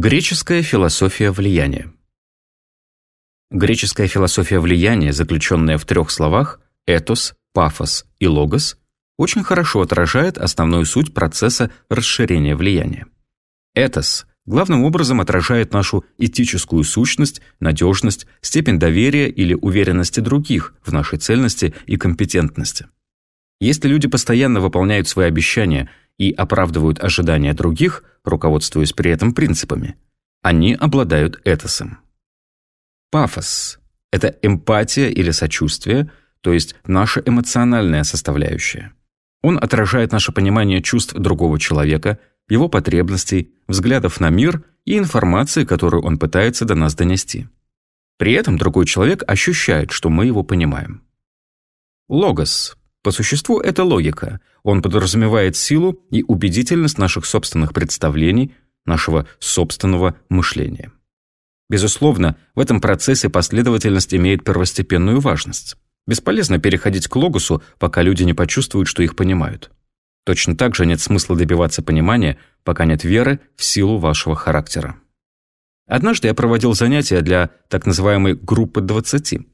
Греческая философия влияния Греческая философия влияния, заключенная в трех словах «этос», «пафос» и «логос», очень хорошо отражает основную суть процесса расширения влияния. «Этос» главным образом отражает нашу этическую сущность, надежность, степень доверия или уверенности других в нашей цельности и компетентности. Если люди постоянно выполняют свои обещания и оправдывают ожидания других, руководствуясь при этом принципами, они обладают этосом. Пафос – это эмпатия или сочувствие, то есть наша эмоциональная составляющая. Он отражает наше понимание чувств другого человека, его потребностей, взглядов на мир и информации, которую он пытается до нас донести. При этом другой человек ощущает, что мы его понимаем. Логос. По существу это логика. Он подразумевает силу и убедительность наших собственных представлений, нашего собственного мышления. Безусловно, в этом процессе последовательность имеет первостепенную важность. Бесполезно переходить к логосу, пока люди не почувствуют, что их понимают. Точно так же нет смысла добиваться понимания, пока нет веры в силу вашего характера. Однажды я проводил занятия для так называемой «группы 20».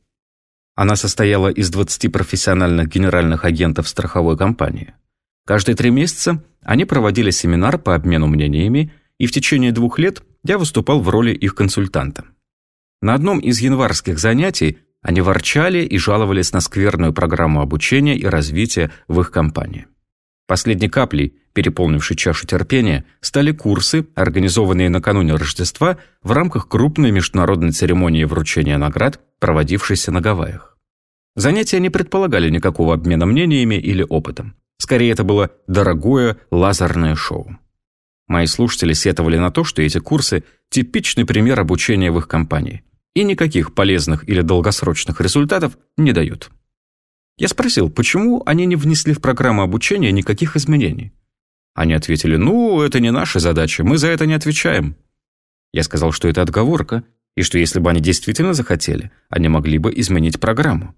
Она состояла из 20 профессиональных генеральных агентов страховой компании. Каждые три месяца они проводили семинар по обмену мнениями, и в течение двух лет я выступал в роли их консультанта. На одном из январских занятий они ворчали и жаловались на скверную программу обучения и развития в их компании. Последней каплей, переполнившей чашу терпения, стали курсы, организованные накануне Рождества в рамках крупной международной церемонии вручения наград, проводившейся на Гавайях. Занятия не предполагали никакого обмена мнениями или опытом. Скорее, это было дорогое лазерное шоу. Мои слушатели сетовали на то, что эти курсы – типичный пример обучения в их компании и никаких полезных или долгосрочных результатов не дают. Я спросил, почему они не внесли в программу обучения никаких изменений. Они ответили, ну, это не наша задача, мы за это не отвечаем. Я сказал, что это отговорка, и что если бы они действительно захотели, они могли бы изменить программу.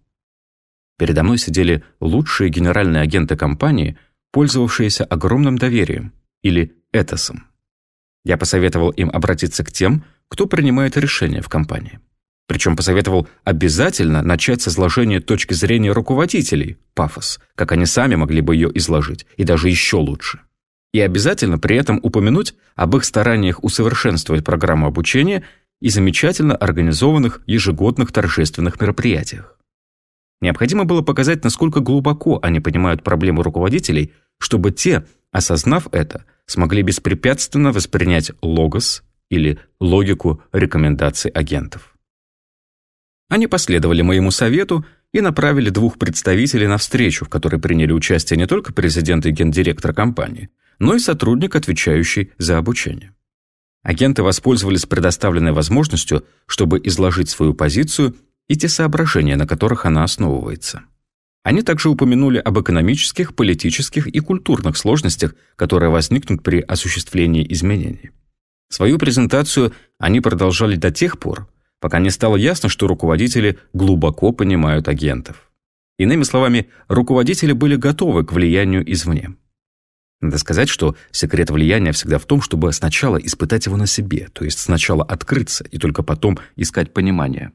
Передо мной сидели лучшие генеральные агенты компании, пользовавшиеся огромным доверием, или этосом. Я посоветовал им обратиться к тем, кто принимает решения в компании. Причем посоветовал обязательно начать с изложения точки зрения руководителей, пафос, как они сами могли бы ее изложить, и даже еще лучше. И обязательно при этом упомянуть об их стараниях усовершенствовать программу обучения и замечательно организованных ежегодных торжественных мероприятиях. Необходимо было показать, насколько глубоко они понимают проблему руководителей, чтобы те, осознав это, смогли беспрепятственно воспринять логос или логику рекомендаций агентов. Они последовали моему совету и направили двух представителей на встречу, в которой приняли участие не только президент и гендиректор компании, но и сотрудник, отвечающий за обучение. Агенты воспользовались предоставленной возможностью, чтобы изложить свою позицию и те соображения, на которых она основывается. Они также упомянули об экономических, политических и культурных сложностях, которые возникнут при осуществлении изменений. Свою презентацию они продолжали до тех пор, пока не стало ясно, что руководители глубоко понимают агентов. Иными словами, руководители были готовы к влиянию извне. Надо сказать, что секрет влияния всегда в том, чтобы сначала испытать его на себе, то есть сначала открыться и только потом искать понимание.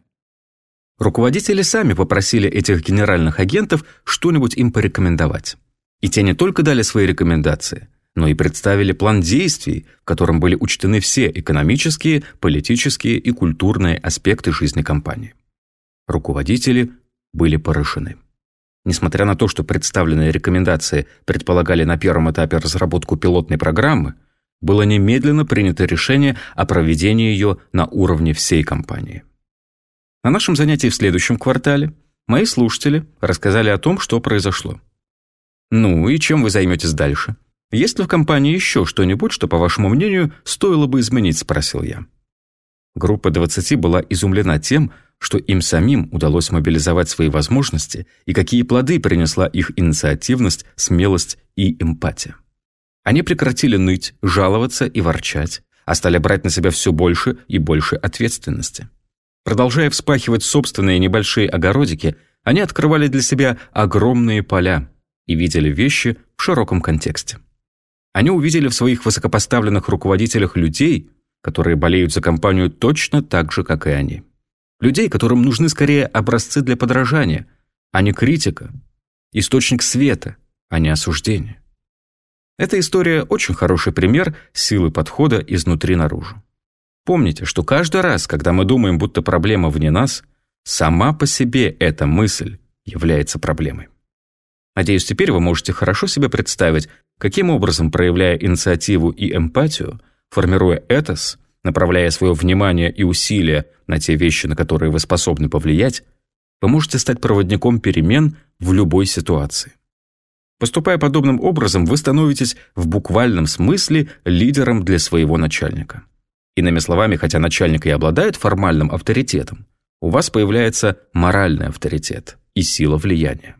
Руководители сами попросили этих генеральных агентов что-нибудь им порекомендовать. И те не только дали свои рекомендации, но и представили план действий, в котором были учтены все экономические, политические и культурные аспекты жизни компании. Руководители были поражены. Несмотря на то, что представленные рекомендации предполагали на первом этапе разработку пилотной программы, было немедленно принято решение о проведении ее на уровне всей компании. На нашем занятии в следующем квартале мои слушатели рассказали о том, что произошло. «Ну и чем вы займетесь дальше? Есть ли в компании еще что-нибудь, что, по вашему мнению, стоило бы изменить?» – спросил я. Группа 20 была изумлена тем, что им самим удалось мобилизовать свои возможности и какие плоды принесла их инициативность, смелость и эмпатия. Они прекратили ныть, жаловаться и ворчать, а стали брать на себя все больше и больше ответственности. Продолжая вспахивать собственные небольшие огородики, они открывали для себя огромные поля и видели вещи в широком контексте. Они увидели в своих высокопоставленных руководителях людей, которые болеют за компанию точно так же, как и они. Людей, которым нужны скорее образцы для подражания, а не критика, источник света, а не осуждение. Эта история очень хороший пример силы подхода изнутри наружу. Помните, что каждый раз, когда мы думаем, будто проблема вне нас, сама по себе эта мысль является проблемой. Надеюсь, теперь вы можете хорошо себе представить, каким образом, проявляя инициативу и эмпатию, формируя этос, направляя свое внимание и усилия на те вещи, на которые вы способны повлиять, вы можете стать проводником перемен в любой ситуации. Поступая подобным образом, вы становитесь в буквальном смысле лидером для своего начальника. Иными словами, хотя начальник и обладает формальным авторитетом, у вас появляется моральный авторитет и сила влияния.